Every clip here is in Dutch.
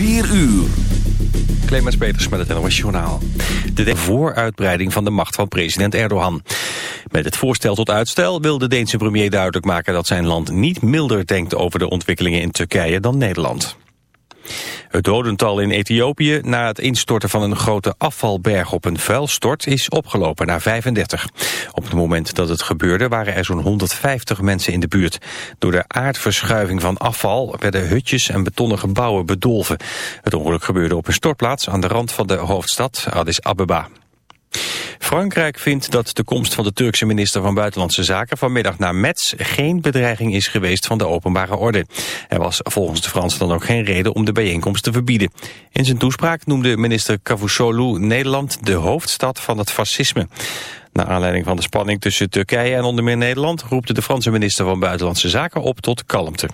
4 uur. Clemens Peters met het NOS Journaal. De vooruitbreiding van de macht van president Erdogan. Met het voorstel tot uitstel wil de Deense premier duidelijk maken... dat zijn land niet milder denkt over de ontwikkelingen in Turkije dan Nederland. Het dodental in Ethiopië na het instorten van een grote afvalberg op een vuilstort is opgelopen naar 35. Op het moment dat het gebeurde waren er zo'n 150 mensen in de buurt. Door de aardverschuiving van afval werden hutjes en betonnen gebouwen bedolven. Het ongeluk gebeurde op een stortplaats aan de rand van de hoofdstad Addis Abeba. Frankrijk vindt dat de komst van de Turkse minister van Buitenlandse Zaken vanmiddag naar Metz geen bedreiging is geweest van de openbare orde. Er was volgens de Fransen dan ook geen reden om de bijeenkomst te verbieden. In zijn toespraak noemde minister Cavusoglu Nederland de hoofdstad van het fascisme. Naar aanleiding van de spanning tussen Turkije en onder meer Nederland roept de Franse minister van Buitenlandse Zaken op tot kalmte.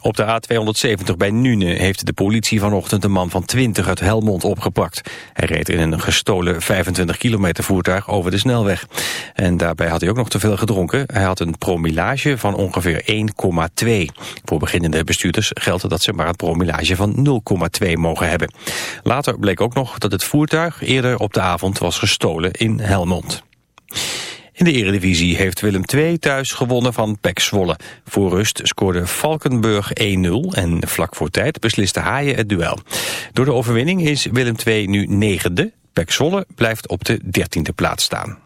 Op de A270 bij Nune heeft de politie vanochtend een man van 20 uit Helmond opgepakt. Hij reed in een gestolen 25 kilometer voertuig over de snelweg. En daarbij had hij ook nog te veel gedronken. Hij had een promillage van ongeveer 1,2. Voor beginnende bestuurders geldt dat ze maar een promillage van 0,2 mogen hebben. Later bleek ook nog dat het voertuig eerder op de avond was gestolen in Helmond. In de eredivisie heeft Willem II thuis gewonnen van PEC Zwolle. Voor rust scoorde Valkenburg 1-0 en vlak voor tijd besliste Haaien het duel. Door de overwinning is Willem II nu negende. PEC Zwolle blijft op de dertiende plaats staan.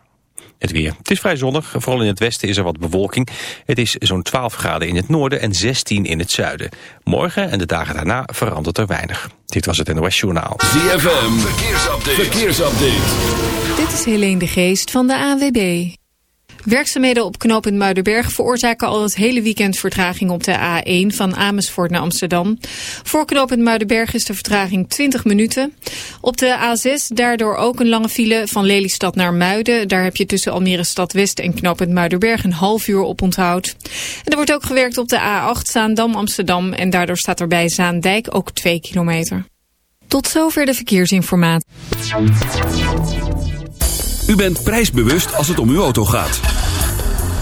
Het weer. Het is vrij zonnig. Vooral in het westen is er wat bewolking. Het is zo'n 12 graden in het noorden en 16 in het zuiden. Morgen en de dagen daarna verandert er weinig. Dit was het NOS Journaal. ZFM. Verkeersupdate. Verkeersupdate. Dit is Helene de Geest van de AWB. Werkzaamheden op knooppunt Muidenberg veroorzaken al het hele weekend vertraging op de A1 van Amersfoort naar Amsterdam. Voor knooppunt Muidenberg is de vertraging 20 minuten. Op de A6 daardoor ook een lange file van Lelystad naar Muiden. Daar heb je tussen Almere Stad West en knooppunt Muidenberg een half uur op onthoud. En er wordt ook gewerkt op de A8 Zaandam Amsterdam en daardoor staat er bij Zaandijk ook 2 kilometer. Tot zover de verkeersinformatie. U bent prijsbewust als het om uw auto gaat.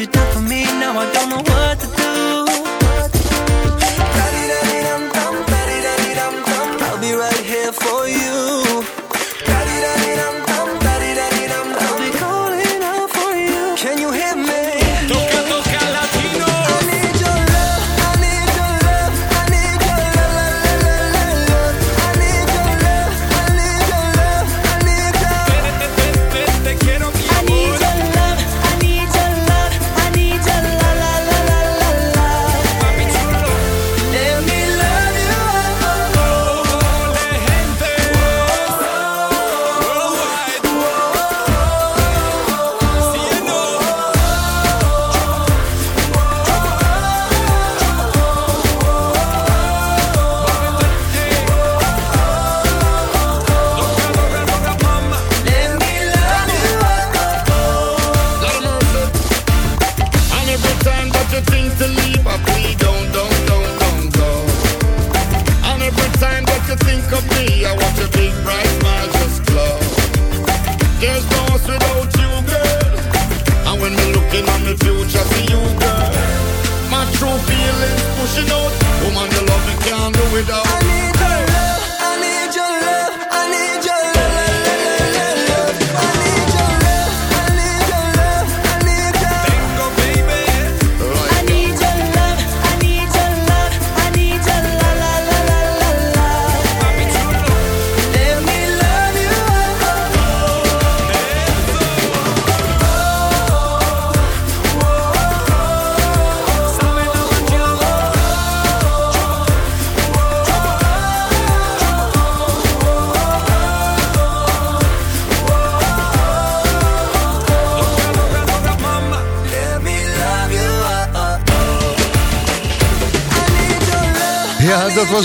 You done for me. Now I don't know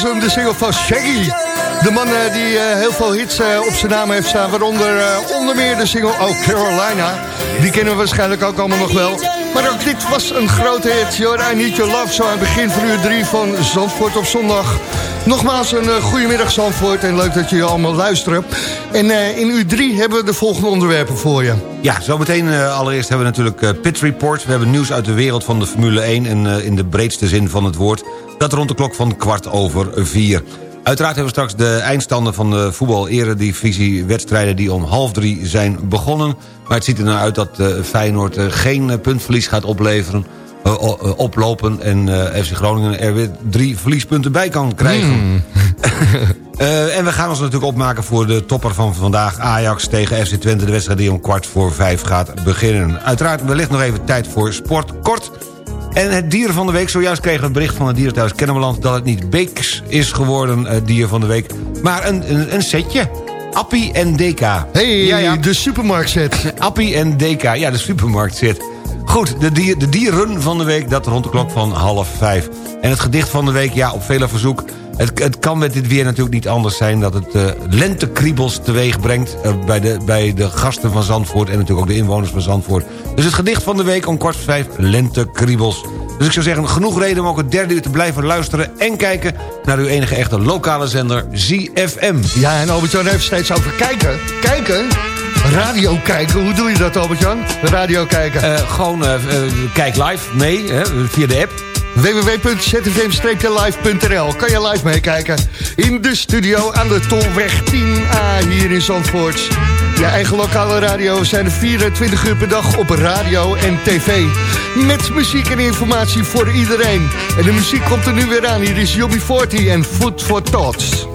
was hem, de single van Shaggy. De man eh, die eh, heel veel hits eh, op zijn naam heeft staan. Waaronder onder meer de single Oh Carolina. Die kennen we waarschijnlijk ook allemaal nog wel. Maar ook dit was een grote hit. Your I Need Your Love, zo aan het begin van uur 3 van Zandvoort op zondag. Nogmaals een uh, goedemiddag Zandvoort en leuk dat jullie allemaal luisteren. En in uur 3 hebben we de volgende onderwerpen voor je. Ja, zometeen uh, allereerst hebben we natuurlijk Pit Report. We hebben nieuws uit de wereld van de Formule 1... en in de breedste zin van het woord. Dat rond de klok van kwart over vier. Uiteraard hebben we straks de eindstanden van de voetbal-eredivisie wedstrijden die om half drie zijn begonnen. Maar het ziet er nou uit dat uh, Feyenoord uh, geen puntverlies gaat opleveren, oplopen... en FC Groningen er weer drie verliespunten bij kan krijgen. Mm. en we gaan ons natuurlijk opmaken voor de topper van vandaag... Ajax tegen FC Twente, de wedstrijd die om kwart voor vijf gaat beginnen. Uiteraard wellicht nog even tijd voor sport kort... En het dier van de week, zojuist kregen we een bericht van het dierenthuis Kennemerland... dat het niet Beeks is geworden, het dier van de week, maar een, een, een setje. Appie en DK. hey, ja, ja. de supermarktset. Appie en DK, ja, de supermarktset. Goed, de, dier, de dieren van de week, dat rond de klok van half vijf. En het gedicht van de week, ja, op vele verzoek... Het, het, kan met dit weer natuurlijk niet anders zijn... dat het uh, lentekriebels teweeg brengt uh, bij, de, bij de gasten van Zandvoort... en natuurlijk ook de inwoners van Zandvoort. Dus het gedicht van de week om kwart voor vijf, lentekriebels. Dus ik zou zeggen, genoeg reden om ook het derde uur te blijven luisteren... en kijken naar uw enige echte lokale zender, ZFM. Ja, en Albert-Jan heeft steeds over kijken. Kijken? Radio kijken, hoe doe je dat Albert-Jan? Radio kijken. Uh, gewoon kijk live, nee, hè, via de app www.zfm-live.nl Kan je live meekijken in de studio aan de Tolweg 10A hier in Zandvoort. Je eigen lokale radio zijn er 24 uur per dag op radio en tv. Met muziek en informatie voor iedereen. En de muziek komt er nu weer aan. Hier is Jobby 40 en Food for Thoughts.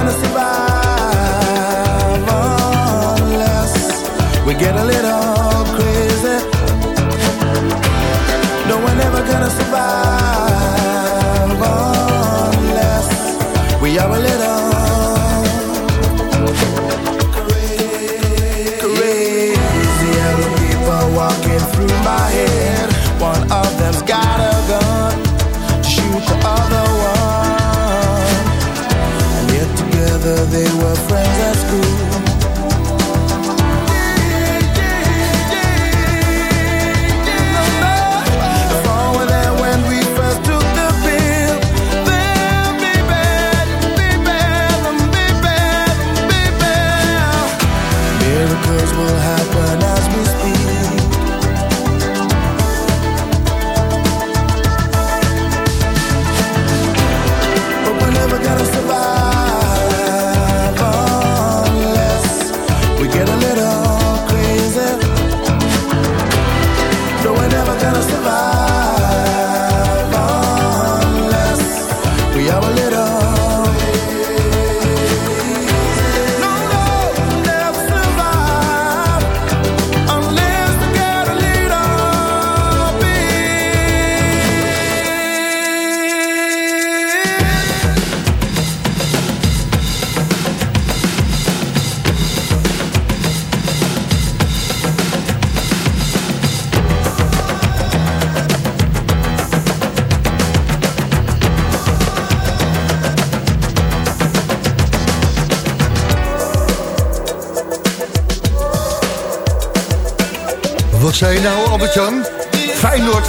nunca não se vai.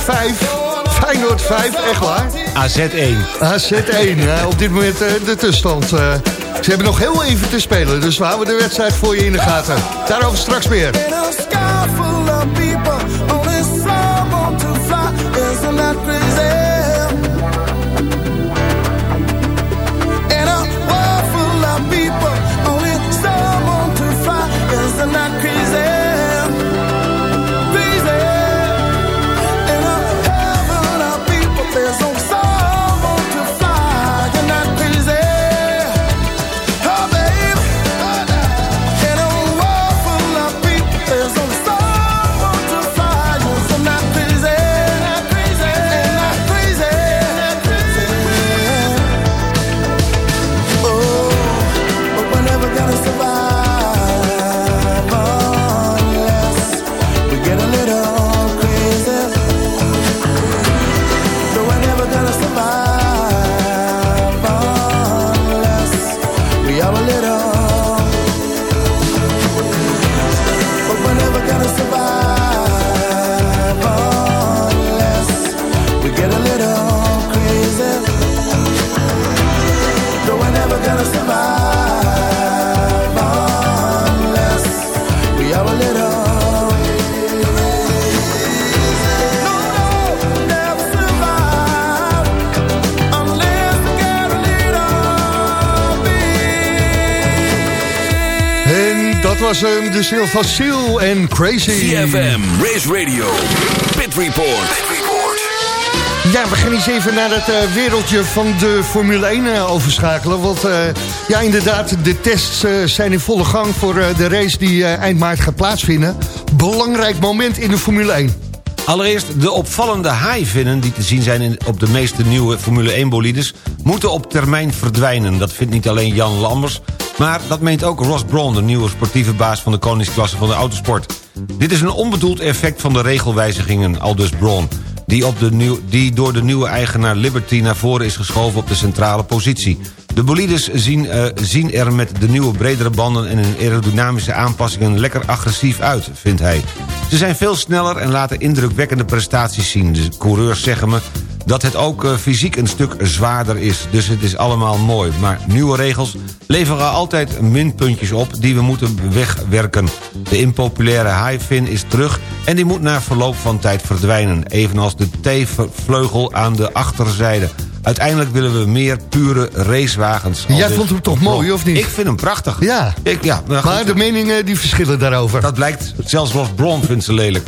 5. Feyenoord 5, echt waar? AZ1. AZ1, ja, op dit moment eh, de tussenstand. eh. ze hebben nog heel even te spelen, dus we houden de wedstrijd voor je in de gaten. Daarover straks meer. In was hem, de ziel van Seal en Crazy. CFM, Race Radio, Pit Report. Ja, we gaan eens even naar het eh, wereldje van de Formule 1 eh, overschakelen. Want eh, ja, inderdaad, de tests eh, zijn in volle gang voor eh, de race die eind maart gaat plaatsvinden. Belangrijk moment in de Formule 1. Allereerst de opvallende haaivinnen die te zien zijn in- op de meeste nieuwe Formule 1 bolides... moeten op termijn verdwijnen. Dat vindt niet alleen Jan Lammers, maar dat meent ook Ross Brawn... de nieuwe sportieve baas van de koningsklasse van de autosport. Dit is een onbedoeld effect van de regelwijzigingen, aldus Brawn... Die, op de nieuw, die door de nieuwe eigenaar Liberty naar voren is geschoven op de centrale positie. De bolides zien, eh, zien er met de nieuwe bredere banden en hun aerodynamische aanpassingen lekker agressief uit, vindt hij. Ze zijn veel sneller en laten indrukwekkende prestaties zien. De coureurs zeggen me dat het ook eh, fysiek een stuk zwaarder is. Dus het is allemaal mooi. Maar nieuwe regels leveren altijd minpuntjes op die we moeten wegwerken. De impopulaire highfin is terug en die moet na verloop van tijd verdwijnen. Evenals de T-vleugel aan de achterzijde. Uiteindelijk willen we meer pure racewagens. Jij Aldus vond hem toch mooi, of niet? Ik vind hem prachtig. Ja. Ik, ja maar goed, Maar de meningen die verschillen daarover. dat blijkt, zelfs Ross Braun vindt ze lelijk.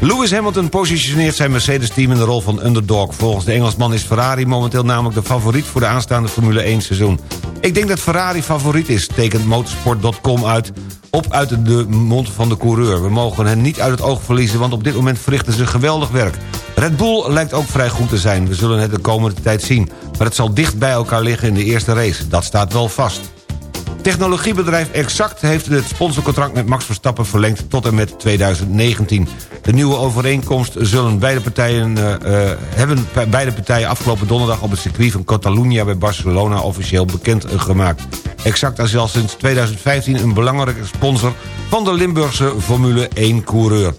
Lewis Hamilton positioneert zijn Mercedes-team in de rol van underdog. Volgens de Engelsman is Ferrari momenteel namelijk de favoriet... voor de aanstaande Formule 1 seizoen. Ik denk dat Ferrari favoriet is, tekent motorsport.com uit... op uit de mond van de coureur. We mogen hen niet uit het oog verliezen... want op dit moment verrichten ze geweldig werk. Red Bull lijkt ook vrij goed te zijn. We zullen het de komende tijd zien. Maar het zal dicht bij elkaar liggen in de eerste race. Dat staat wel vast. Technologiebedrijf Exact heeft het sponsorcontract met Max Verstappen verlengd tot en met 2019. De nieuwe overeenkomst zullen beide partijen, eh, eh, hebben beide partijen afgelopen donderdag op het circuit van Catalunya bij Barcelona officieel bekendgemaakt. Exact is al sinds 2015 een belangrijke sponsor van de Limburgse Formule 1 coureur.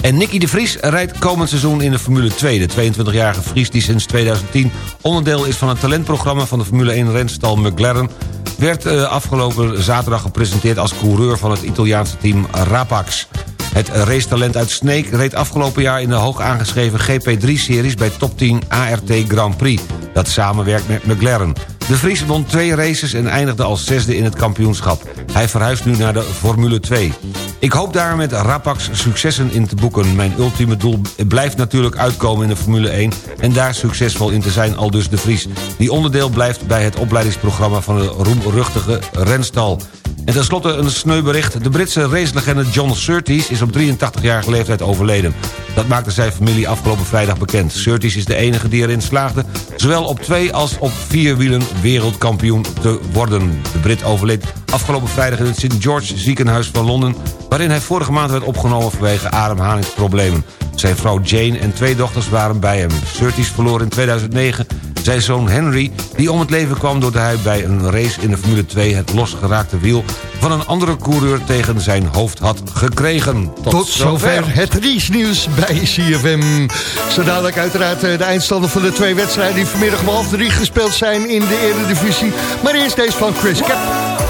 En Nicky de Vries rijdt komend seizoen in de Formule 2. De 22-jarige Vries die sinds 2010 onderdeel is van het talentprogramma... van de Formule 1 renstal McLaren... werd eh, afgelopen zaterdag gepresenteerd als coureur van het Italiaanse team Rapax. Het racetalent uit Sneek reed afgelopen jaar in de hoog aangeschreven GP3-series... bij Top 10 ART Grand Prix, dat samenwerkt met McLaren. De Vries won twee races en eindigde als zesde in het kampioenschap. Hij verhuist nu naar de Formule 2. Ik hoop daar met Rapax successen in te boeken. Mijn ultieme doel blijft natuurlijk uitkomen in de Formule 1... en daar succesvol in te zijn, al dus de Vries... die onderdeel blijft bij het opleidingsprogramma van de roemruchtige renstal. En tenslotte een sneu bericht. De Britse racelegende John Surtees is op 83-jarige leeftijd overleden. Dat maakte zijn familie afgelopen vrijdag bekend. Surtees is de enige die erin slaagde... zowel op twee als op vier wielen wereldkampioen te worden. De Brit overleed afgelopen vrijdag in het St. George ziekenhuis van Londen... waarin hij vorige maand werd opgenomen vanwege ademhalingsproblemen. Zijn vrouw Jane en twee dochters waren bij hem. Surtees verloor in 2009 zijn zoon Henry... die om het leven kwam doordat hij bij een race in de Formule 2... het losgeraakte wiel van een andere coureur tegen zijn hoofd had gekregen. Tot zover het race-nieuws bij CFM. Zo dadelijk uiteraard eh, de eindstanden van de twee wedstrijden... die vanmiddag om half drie gespeeld zijn in de Eredivisie. Maar eerst deze van Chris Cap.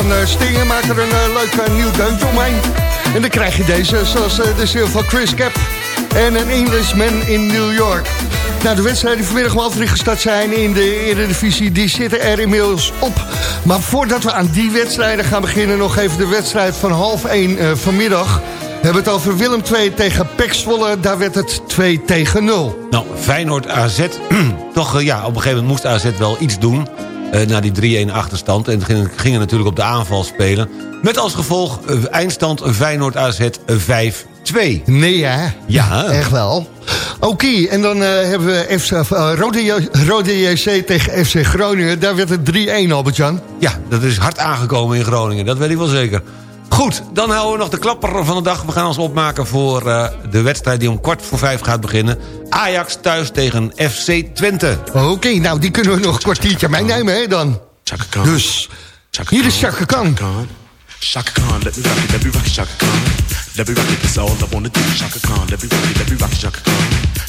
van eh, Sting... en maakt er een eh, leuk eh, nieuw deuntje omheen. En dan krijg je deze, zoals de ziel van Chris Cap... en een Englishman in New York. Nou, de wedstrijden die vanmiddag drie gestart zijn in de Eredivisie... die zitten er inmiddels op. Maar voordat we aan die wedstrijden gaan beginnen... nog even de wedstrijd van half één eh, vanmiddag... We hebben het over Willem 2 tegen Pek Zwolle. Daar werd het 2 tegen 0. Nou, Feyenoord AZ, toch ja, op een gegeven moment moest AZ wel iets doen... eh, na die 3-1 achterstand. En gingen, gingen natuurlijk op de aanval spelen. Met als gevolg eh, eindstand Feyenoord AZ 5-2. Nee, hè? Ja. Echt wel. Oké, en dan eh, hebben we FC, Rode, Rode JC tegen FC Groningen. Daar werd het 3-1, Albert-Jan. Ja, dat is hard aangekomen in Groningen, dat weet ik wel zeker. Goed, dan houden we nog de klapper van de dag. We gaan ons opmaken voor eh, de wedstrijd die om kwart voor vijf gaat beginnen. Ajax thuis tegen FC Twente. Oké, nou die kunnen we nog een kwartiertje meenemen, hè dan. Chaka Khan. Dus, Chaka hier is Chaka Khan. Khan. Chaka Khan, let me rock it, let me rock it, Chaka Khan. Let me rock it, that's all I wanna do. Chaka Khan, let me rock it, let me rock it, Chaka Khan.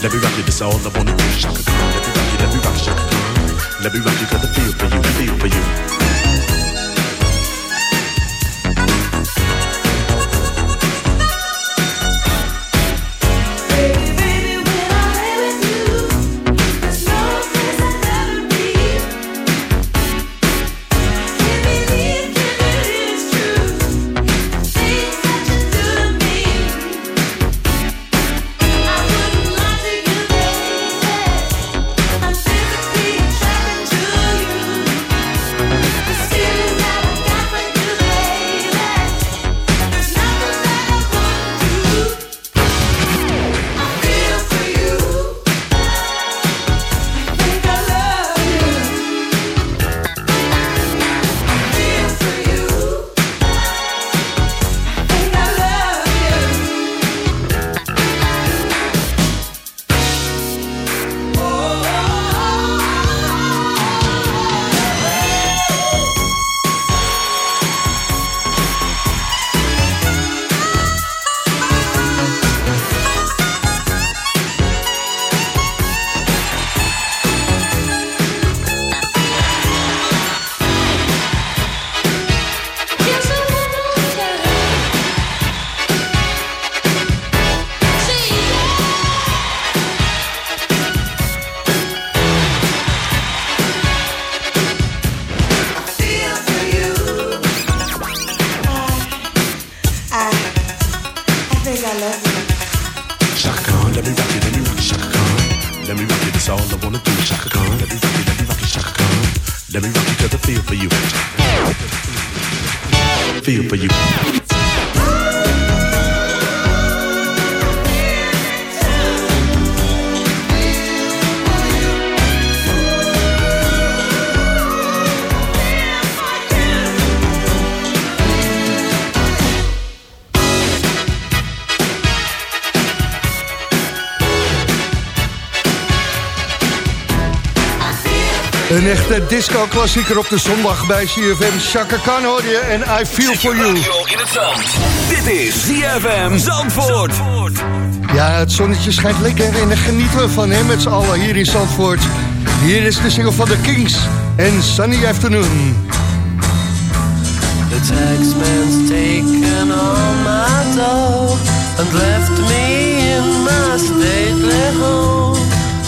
Let me rock you, that's all I wanna do. Shaka Khan, let me rock you, let me rock Shaka Khan. Let me rock it, got the feel for you, feel for you. That's all I wanna do. Shaka Khan, let me rock it, let me rock it, Shaka Khan. Let me rock it, got the feel for you. Feel for you. Een echte disco-klassieker op de zondag bij CFM. Chaka Khan hoor je en I Feel For You. Dit is ZFM Zandvoort. Ja, het zonnetje schijnt lekker en daar genieten we van hè, met z'n allen hier in Zandvoort. Hier is de single van The Kings en Sunny Afternoon. The taxman's taken all my dough and left me in my stately home,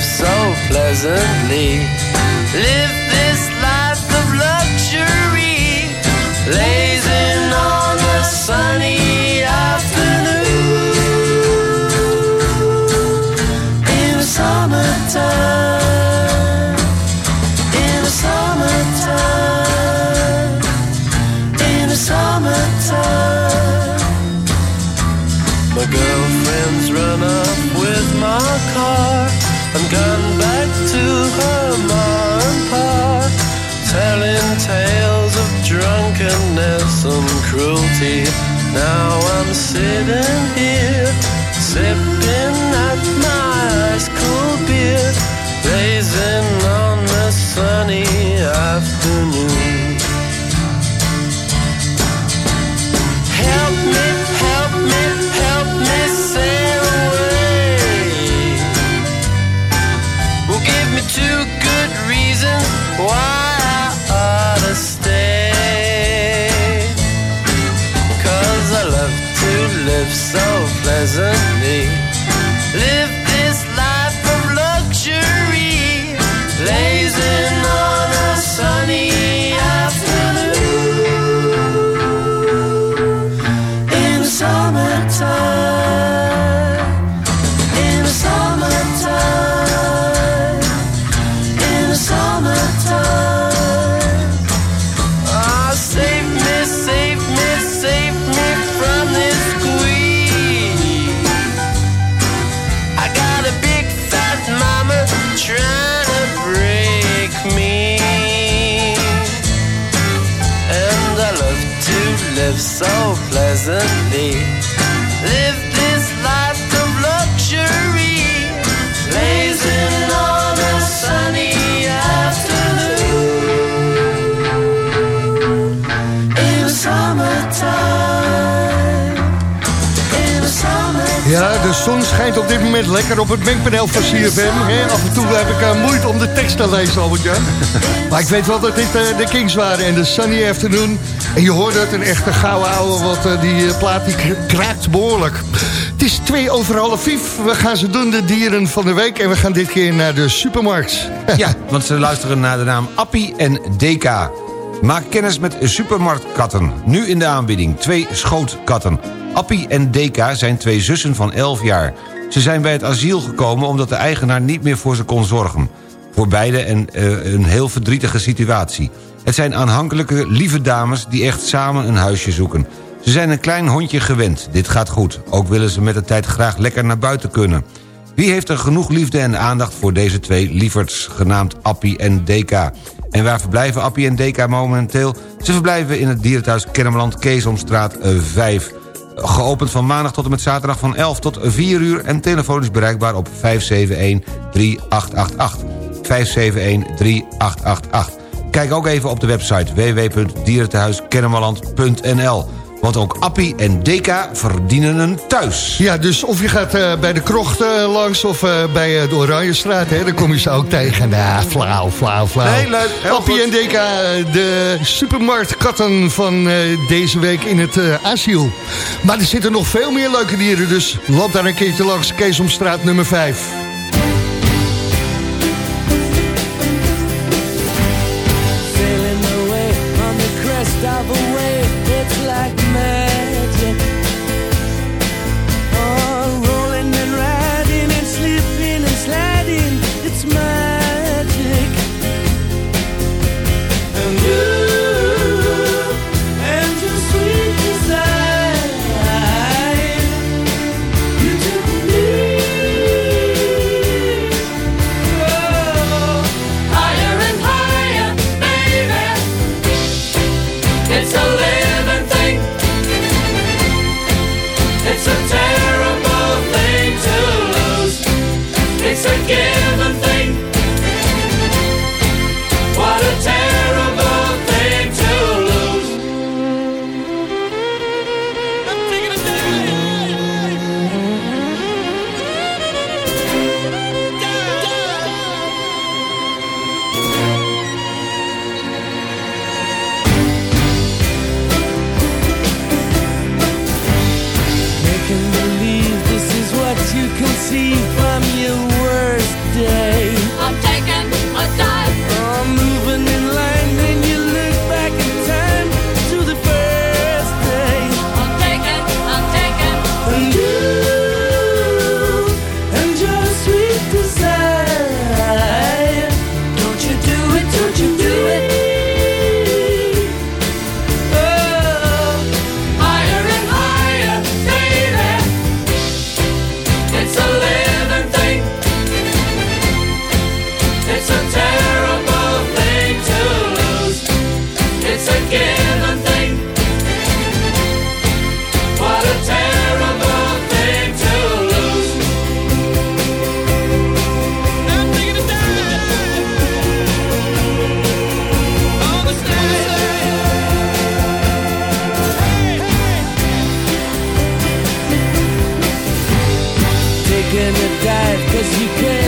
So pleasantly. Live Ja, de zon schijnt op dit moment lekker op het mengpaneel van CFM. hè. Af en toe heb ik eh, moeite om de tekst te lezen, Albert-Jan. Maar ik weet wel dat dit eh, de Kings waren en de Sunny Afternoon. En je hoort het, een echte gouden ouwe, want eh, die plaat die kraakt behoorlijk. Het is twee over half vijf. We gaan ze doen, de dieren van de week. En we gaan dit keer naar de supermarkt. Ja, want ze luisteren naar de naam Appie en DK. Maak kennis met supermarktkatten. Nu in de aanbieding. Twee schootkatten. Appie en DK zijn twee zussen van 11 jaar. Ze zijn bij het asiel gekomen omdat de eigenaar niet meer voor ze kon zorgen. Voor beide een, eh, een heel verdrietige situatie. Het zijn aanhankelijke, lieve dames die echt samen een huisje zoeken. Ze zijn een klein hondje gewend. Dit gaat goed. Ook willen ze met de tijd graag lekker naar buiten kunnen. Wie heeft er genoeg liefde en aandacht voor deze twee lieverds... genaamd Appie en DK? En waar verblijven Appie en DK momenteel? Ze verblijven in het dierenthuis Kennemerland Keesomstraat eh, 5. Geopend van maandag tot en met zaterdag van 11 tot 4 uur... en telefonisch bereikbaar op 571-3888. 571-3888. Kijk ook even op de website www.dierentehuiskennemerland.nl. Want ook Appie en Deka verdienen een thuis. Ja, dus of je gaat eh, bij de krocht eh, langs of eh, bij de Oranjestraat, hè, dan kom je ze ook tegen. Nou, flauw, flauw, flauw. Nee, leuk, Appie goed. en Deka, de supermarktkatten van deze week in het asiel. Maar er zitten nog veel meer leuke dieren, dus loop daar een keertje langs. Keesomstraat nummer 5. You can't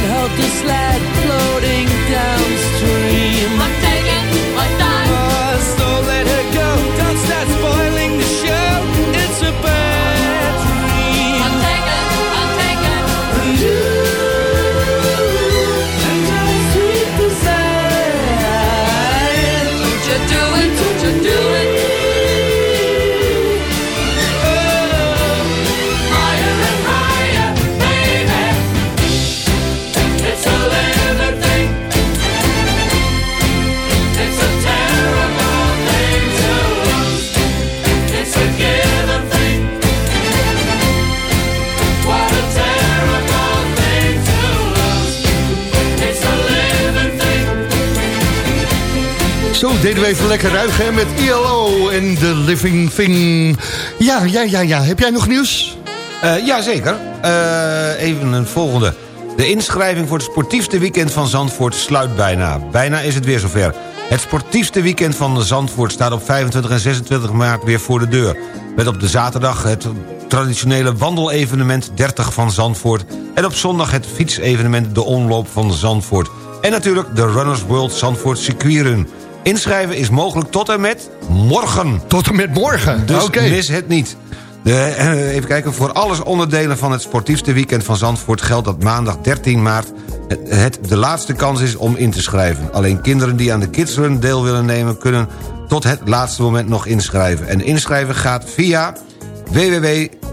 deden we even lekker hè, met ILO en The Living Thing. Ja, ja, ja, ja. Heb jij nog nieuws? Eh jazeker. Eh, even een volgende. De inschrijving voor het sportiefste weekend van Zandvoort sluit bijna. Bijna is het weer zover. Het sportiefste weekend van Zandvoort staat op 25 en 26 maart weer voor de deur. Met op de zaterdag het traditionele wandelevenement 30 van Zandvoort... en op zondag het fietsevenement De Omloop van Zandvoort. En natuurlijk de Runners World Zandvoort Circuitrun. Inschrijven is mogelijk tot en met morgen. Tot en met morgen? Dus mis het niet. De, eh, even kijken, voor alles onderdelen van het sportiefste weekend van Zandvoort... geldt dat maandag 13 maart het, het de laatste kans is om in te schrijven. Alleen kinderen die aan de Kidsrun deel willen nemen... kunnen tot het laatste moment nog inschrijven. En inschrijven gaat via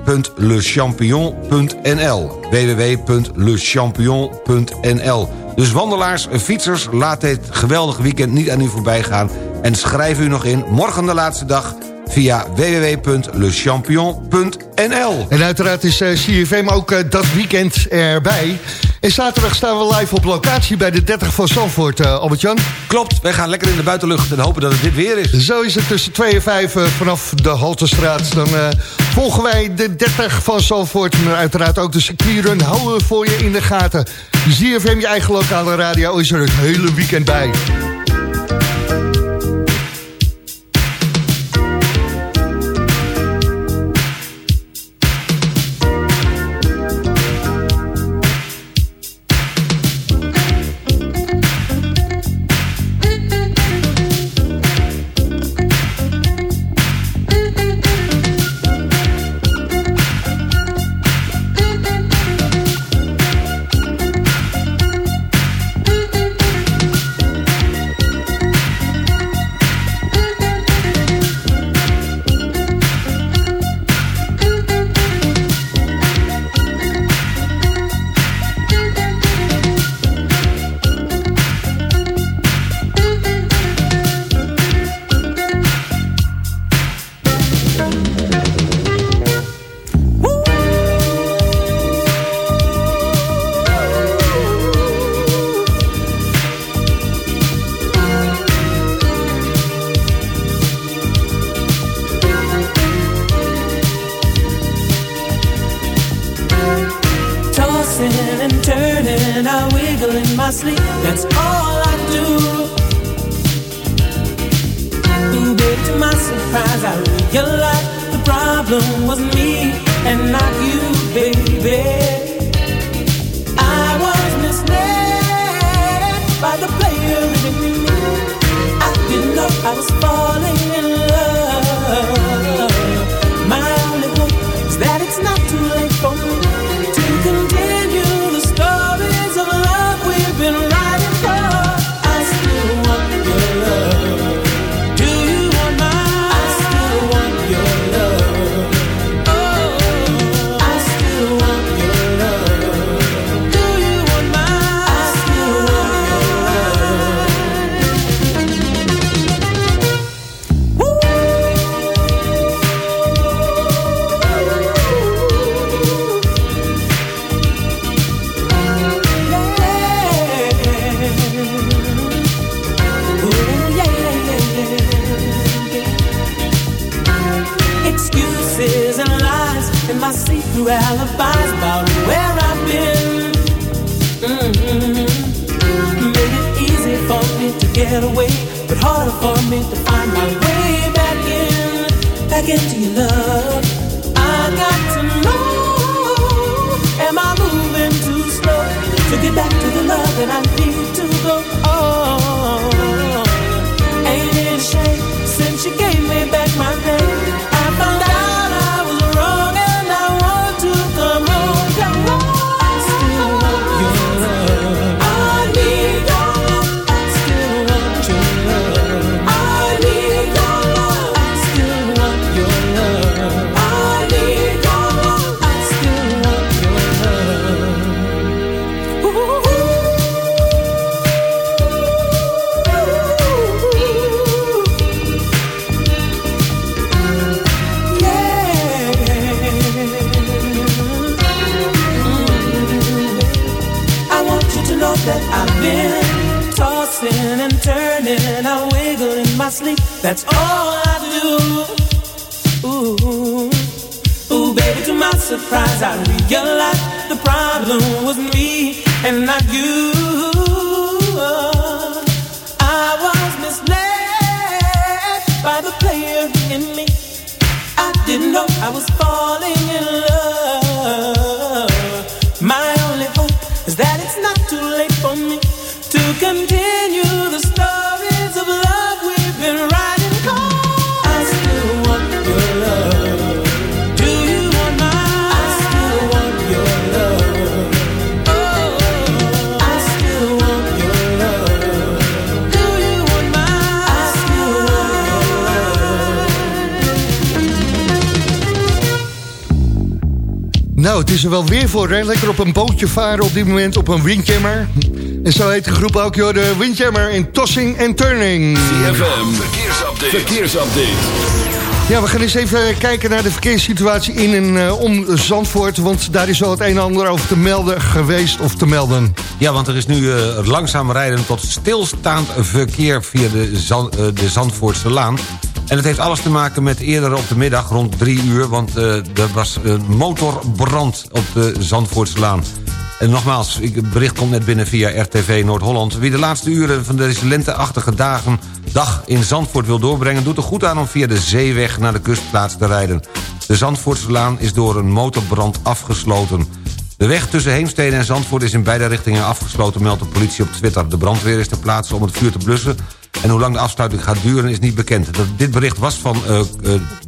www.lechampion.nl www.lechampion.nl Dus wandelaars, fietsers, laat dit geweldige weekend niet aan u voorbij gaan... en schrijf u nog in. Morgen de laatste dag via www.lechampion.nl En uiteraard is eh, CFM ook eh, dat weekend erbij. En zaterdag staan we live op locatie bij de 30 van Zandvoort, eh, Albert-Jan. Klopt, wij gaan lekker in de buitenlucht en hopen dat het dit weer is. Zo is het tussen 2 en 5 eh, vanaf de Haltestraat. Dan volgen wij de 30 van Zandvoort. Maar uiteraard ook de circuitrun houden we voor je in de gaten. ZFM, je eigen lokale radio, is er het hele weekend bij. Surprise, I realized that I That's all I do. Ooh, ooh, baby, to my surprise, I realized the problem was me and not you. I was misled by the player in me. I didn't know I was falling is er wel weer voor, hè? Lekker op een bootje varen op dit moment, op een windjammer. En zo heet de groep ook, joh, de Windjammer in Tossing and Turning. CFM, verkeersupdate. verkeersupdate. Ja, we gaan eens even kijken naar de verkeerssituatie in en eh, om Zandvoort. Want daar is wel het een en ander over te melden geweest of te melden. Ja, want er is nu eh, langzaam rijden tot stilstaand verkeer via de, Zan, eh, de Zandvoortse Laan. En het heeft alles te maken met eerder op de middag rond drie uur... want eh, er was een motorbrand op de Zandvoortse Laan. En nogmaals, het bericht komt net binnen via RTV Noord-Holland. Wie de laatste uren van deze lenteachtige dagen dag in Zandvoort wil doorbrengen... doet er goed aan om via de zeeweg naar de kustplaats te rijden. De Zandvoortse Laan is door een motorbrand afgesloten. De weg tussen Heemstede en Zandvoort is in beide richtingen afgesloten... meldt de politie op Twitter. De brandweer is ter plaatse om het vuur te blussen... en hoe lang de afsluiting gaat duren is niet bekend. Dit bericht was van eh, eh,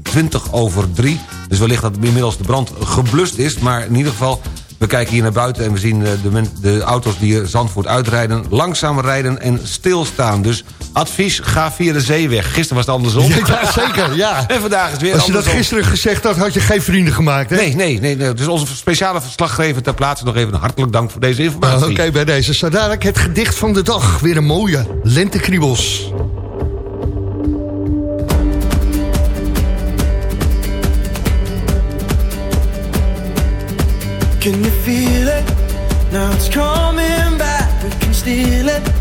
20 over 3... dus wellicht dat inmiddels de brand geblust is... maar in ieder geval, we kijken hier naar buiten... en we zien eh, de, de auto's die Zandvoort uitrijden... langzaam rijden en stilstaan. Dus advies, ga via de zeeweg. Gisteren was het andersom. Ja, zeker, ja. En vandaag is het weer Als je dat gisteren gezegd had, had je geen vrienden gemaakt, hè? Nee, nee, nee, nee. Dus onze speciale verslaggever ter plaatse nog even een hartelijk dank voor deze Ah, informatie. Oké, bij deze. Zo dadelijk het gedicht van de dag. Weer een mooie lentekriebels. Can you feel it? Now it's coming back. We can steal it.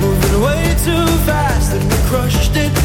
moving way too fast, and we crushed it.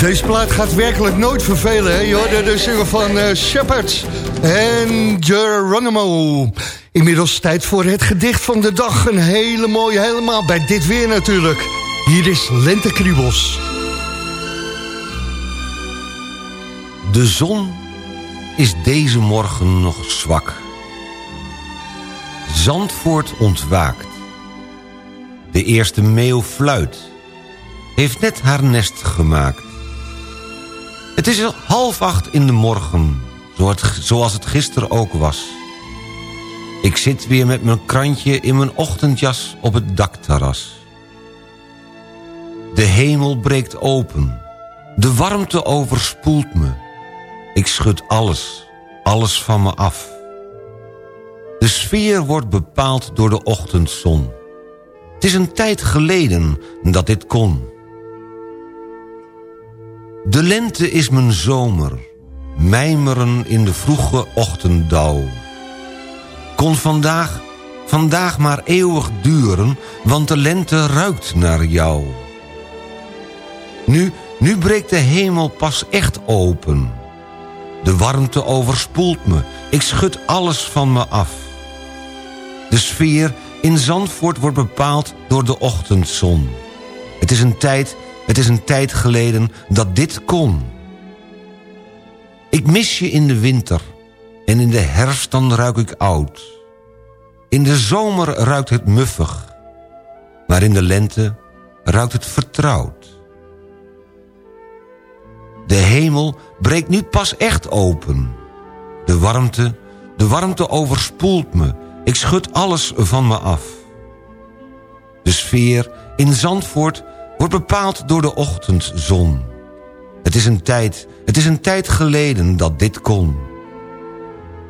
Deze plaat gaat werkelijk nooit vervelen. Hè? Je hoorde de single van eh Shepard en Geronimo. Inmiddels tijd voor het gedicht van de dag. Een hele mooie, helemaal bij dit weer natuurlijk. Hier is Lentekriebels. De zon is deze morgen nog zwak. Zandvoort ontwaakt. De eerste meeuw fluit. Heeft net haar nest gemaakt. Het is al half acht in de morgen, zoals het gisteren ook was. Ik zit weer met mijn krantje in mijn ochtendjas op het dakterras. De hemel breekt open. De warmte overspoelt me. Ik schud alles, alles van me af. De sfeer wordt bepaald door de ochtendzon. Het is een tijd geleden dat dit kon. De lente is mijn zomer, mijmeren in de vroege ochtenddauw. Kon vandaag, vandaag maar eeuwig duren, want de lente ruikt naar jou. Nu, nu breekt de hemel pas echt open. De warmte overspoelt me, ik schud alles van me af. De sfeer in Zandvoort wordt bepaald door de ochtendzon. Het is een tijd, het is een tijd geleden dat dit kon. Ik mis je in de winter en in de herfst dan ruik ik oud. In de zomer ruikt het muffig, maar in de lente ruikt het vertrouwd. De hemel breekt nu pas echt open. De warmte, de warmte overspoelt me. Ik schud alles van me af. De sfeer in Zandvoort wordt bepaald door de ochtendzon. Het is een tijd, het is een tijd geleden dat dit kon.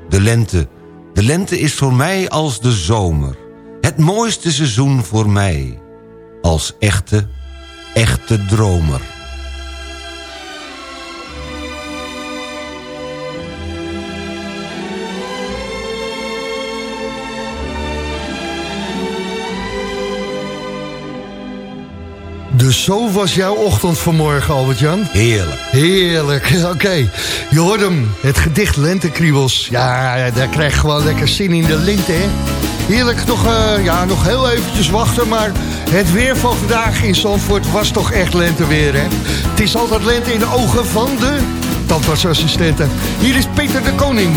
De lente, de lente is voor mij als de zomer. Het mooiste seizoen voor mij. Als echte, echte dromer. Dus zo was jouw ochtend vanmorgen, Albert-Jan? Heerlijk. Heerlijk, oké. Je hoort hem, het gedicht Lentekriebels. Ja, daar krijg je gewoon lekker zin in de lente, hè? Heerlijk, nog, eh, ja, nog heel eventjes wachten, maar het weer van vandaag in Zandvoort was toch echt lenteweer, hè? Het is altijd lente in de ogen van de tandartsassistenten. Hier is Peter de Koning.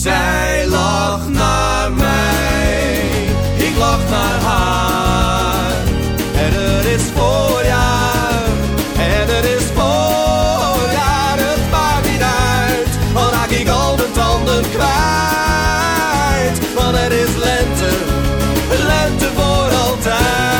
Zij lacht naar mij, ik lach naar haar. En er is voorjaar, en er is voorjaar. Het maakt niet uit, al raak ik al mijn tanden kwijt. Want er is lente, lente voor altijd.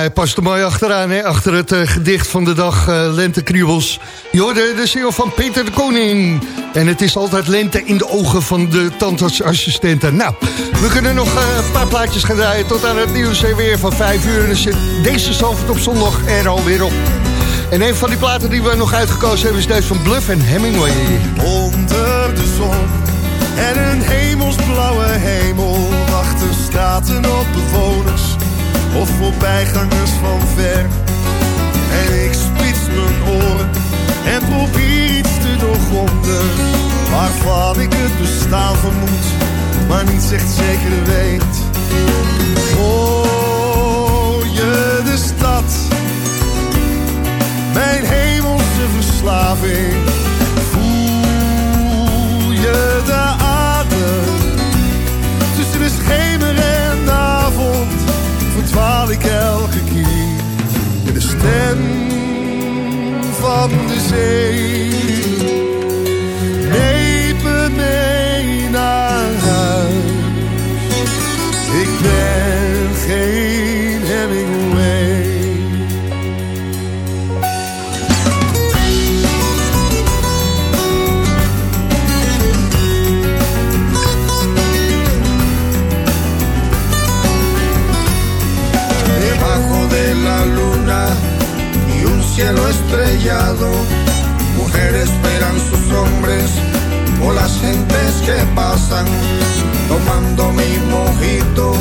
hij past er mooi achteraan, hè? achter het eh, gedicht van de dag, eh Lentekriebels. Je hoorde de single van Peter de Koning. En het is altijd lente in de ogen van de tandartsassistenten. Nou, we kunnen nog eh, een paar plaatjes gaan draaien tot aan het nieuws en weer van 5 uur. En dan zit deze Zalvert op zondag er alweer op. En een van die platen die we nog uitgekozen hebben is deze van Bluff en Hemingway. Onder de zon en een hemelsblauwe hemel wachten straten op bewoners of voorbijgangers van ver. En ik spits mijn oren en probeer iets te doorgronden waarvan ik het bestaan vermoed, maar niet echt zeker weet. Hoor je de stad? mijn hemelse verslaving. Voel je de Verdwaal ik elke keer de stem van de zee. Cielo estrellado. Mujeres esperan sus hombres o las gentes que pasan tomando mi mojito,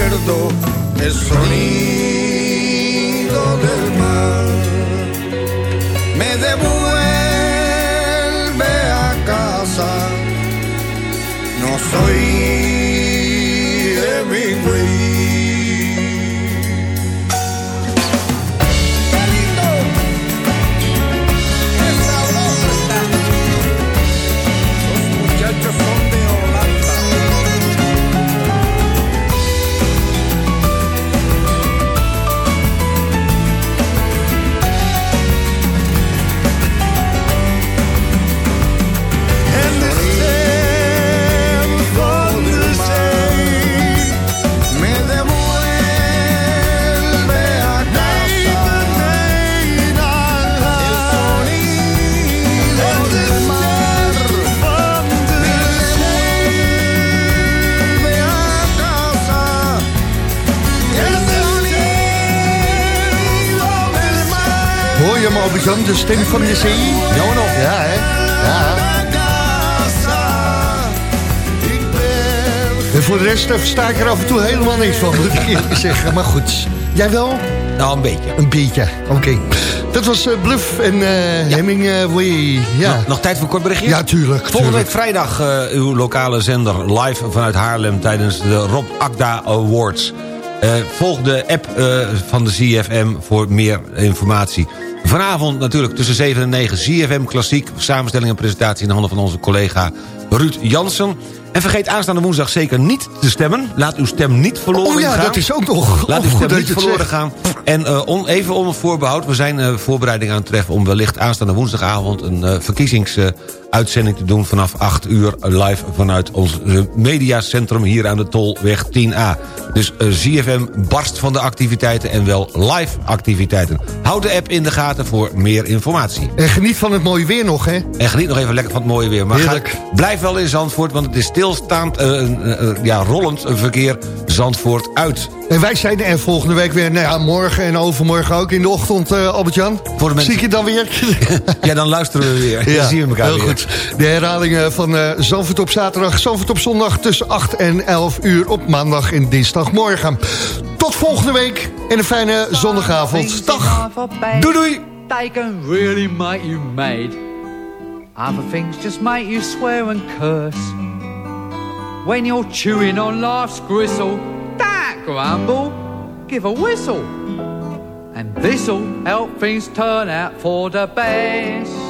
me pierdo el sonido Albert-Jan, de stem van de zee? Ja, nog. Ja, hè? Ja. Ik ben En voor de rest versta ik er af en toe helemaal niks van, moet ik eerlijk zeggen. Maar goed, jij wel? Nou, een beetje. Een beetje, oké. Dat was eh, Bluff en eh Hemingway. Ja. Nog, nog tijd voor een kort berichtje? Ja, tuurlijk. Volgende week vrijdag eh, uw lokale zender live vanuit Haarlem... tijdens de Rob Akda Awards. Eh, volg de app eh, van de ZFM voor meer informatie. Vanavond natuurlijk tussen 7 en 9 ZFM Klassiek. Samenstelling en presentatie in de handen van onze collega Ruud Jansen. En vergeet aanstaande woensdag zeker niet te stemmen. Laat uw stem niet verloren Oh ja, gaan. dat is ook nog. Laat Oh, uw goed stem niet verloren gaan. En eh, on- even onder voorbehoud. We zijn voorbereiding aan het treffen om wellicht aanstaande woensdagavond... een eh, verkiezingsuitzending te doen vanaf 8 uur live vanuit ons eh, mediacentrum hier aan de Tolweg 10A. Dus eh, ZFM barst van de activiteiten en wel live activiteiten. Houd de app in de gaten voor meer informatie. En geniet van het mooie weer nog, hè? En geniet nog even lekker van het mooie weer. Maar ga- blijf wel in Zandvoort, want het is stilstaand, eh, ja, rollend verkeer Zandvoort uit. En wij zijn er volgende week weer, nou ja, morgen en overmorgen ook in de ochtend, Albert-Jan. Voor de mensen- Zie ik je dan weer? Ja, dan luisteren we weer. Dan zien we elkaar heel weer. goed. De herhalingen van eh Zandvoort op zaterdag, Zandvoort op zondag... tussen 8 en 11 uur op maandag en dinsdagmorgen. Tot volgende week en een fijne zondagavond. Dag! Doei doei! They can really make you mad. Other things just make you swear and curse. When you're chewing on life's gristle, don't grumble, give a whistle. And this'll help things turn out for the best.